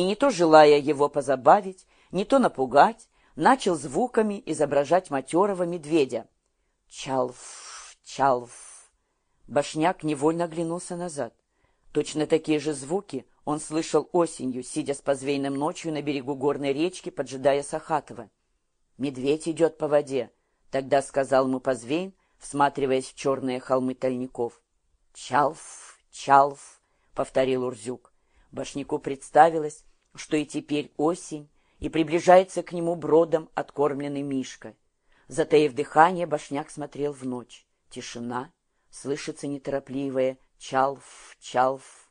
и не то желая его позабавить, не то напугать, начал звуками изображать матерого медведя. Чалф, чалф. Башняк невольно оглянулся назад. Точно такие же звуки он слышал осенью, сидя с позвейным ночью на берегу горной речки, поджидая Сахатова. «Медведь идет по воде», — тогда сказал ему Позвейн, всматриваясь в черные холмы тальников. «Чалф, чалф», — повторил Урзюк. Башняку представилось, что и теперь осень, и приближается к нему бродом откормленный Мишка. Затаив дыхание, Башняк смотрел в ночь. Тишина, слышится неторопливое «чалф, чалф»,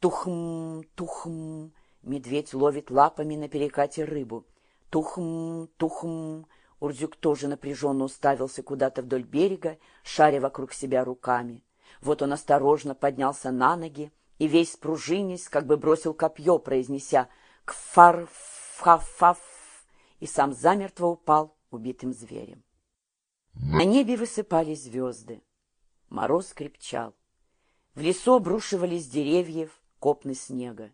«тухм, тухм». Медведь ловит лапами на перекате рыбу. «Тухм, тухм». Урзюк тоже напряженно уставился куда-то вдоль берега, шаря вокруг себя руками. Вот он осторожно поднялся на ноги и весь спружинясь, как бы бросил копье, произнеся «кфар-фа-фаф», и сам замертво упал убитым зверем. На небе высыпались звезды. Мороз крепчал. В лесу обрушивались деревьев, копны снега.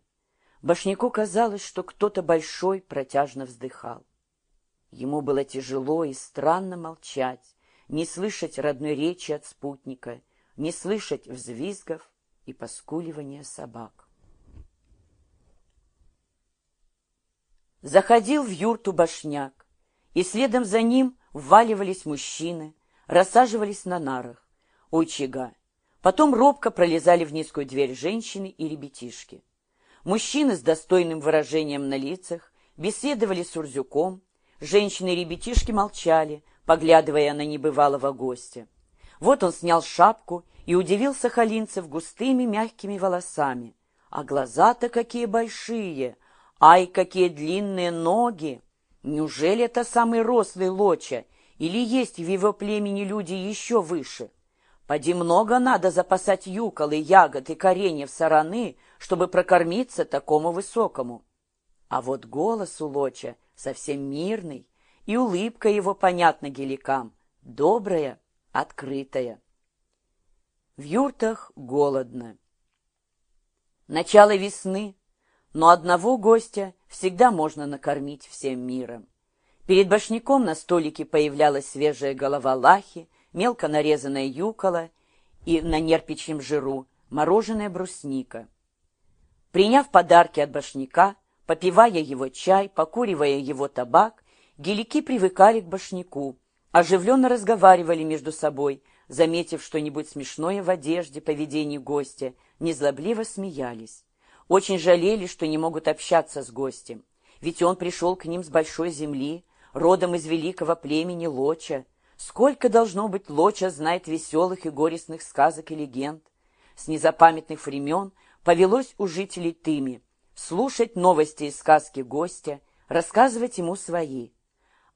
Башняку казалось, что кто-то большой протяжно вздыхал. Ему было тяжело и странно молчать, не слышать родной речи от спутника, не слышать взвизгов и поскуливания собак. Заходил в юрту башняк, и следом за ним вваливались мужчины, рассаживались на нарах у очага. Потом робко пролезали в низкую дверь женщины и ребятишки. Мужчины с достойным выражением на лицах беседовали с Урзюком, женщины и ребятишки молчали, поглядывая на небывалого гостя. Вот он снял шапку и удивился Халинцев густыми мягкими волосами. А глаза-то какие большие! Ай, какие длинные ноги! Неужели это самый рослый Лоча? Или есть в его племени люди еще выше? Поди много надо запасать юколы, ягод и кореньев сараны, чтобы прокормиться такому высокому. А вот голос у Лоча совсем мирный, и улыбка его понятна геликам, добрая, открытая. В юртах голодно. Начало весны, но одного гостя всегда можно накормить всем миром. Перед башняком на столике появлялась свежая голова лахи, мелко нарезанная юкола и на нерпичьем жиру мороженая брусника. Приняв подарки от башняка, попивая его чай, покуривая его табак, гелики привыкали к башняку, оживленно разговаривали между собой, заметив что-нибудь смешное в одежде, поведении гостя, незлобливо смеялись. Очень жалели, что не могут общаться с гостем, ведь он пришел к ним с большой земли, родом из великого племени Лоча. Сколько, должно быть, Лоча знает веселых и горестных сказок и легенд. С незапамятных времен повелось у жителей Тыми слушать новости и сказки гостя, рассказывать ему свои.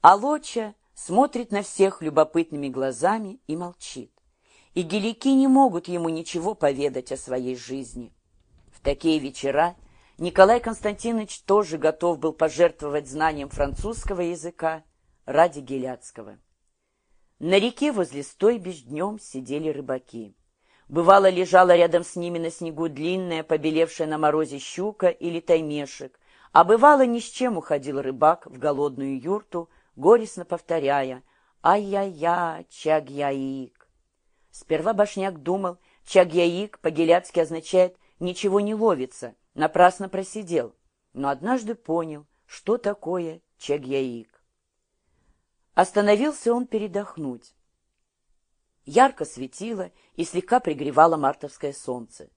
А Лоча смотрит на всех любопытными глазами и молчит. И гелики не могут ему ничего поведать о своей жизни такие вечера Николай Константинович тоже готов был пожертвовать знанием французского языка ради геляцкого. На реке возле стойбищ днем сидели рыбаки. Бывало, лежала рядом с ними на снегу длинная, побелевшая на морозе щука или таймешек, а бывало, ни с чем уходил рыбак в голодную юрту, горестно повторяя «Ай-яй-я, чаг-яик». Сперва Башняк думал, чаг-яик по-геляцки означает ничего не ловится, напрасно просидел, но однажды понял, что такое чагьяик. Остановился он передохнуть. Ярко светило и слегка пригревало мартовское солнце.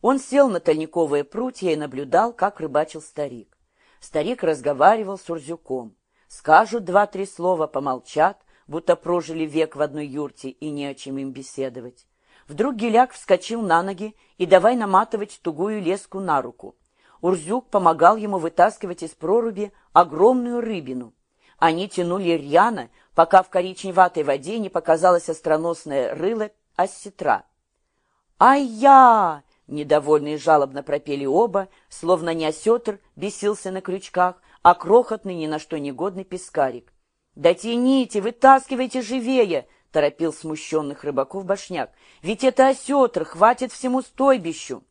Он сел на тальниковые прутья и наблюдал, как рыбачил старик. Старик разговаривал с Урзюком. Скажут два-три слова, помолчат, будто прожили век в одной юрте и не о чем им беседовать. Вдруг Геляк вскочил на ноги и давай наматывать тугую леску на руку. Урзюк помогал ему вытаскивать из проруби огромную рыбину. Они тянули рьяно, пока в коричневатой воде не показалось остроносное рыло осетра. «Ай-я!» — недовольно и жалобно пропели оба, словно не осетр бесился на крючках, а крохотный ни на что негодный пескарик. «Да тяните, вытаскивайте живее!» торопил смущенных рыбаков башняк. «Ведь это осетр, хватит всему стойбищу!»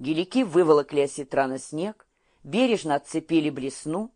Гелики выволокли осетра на снег, бережно отцепили блесну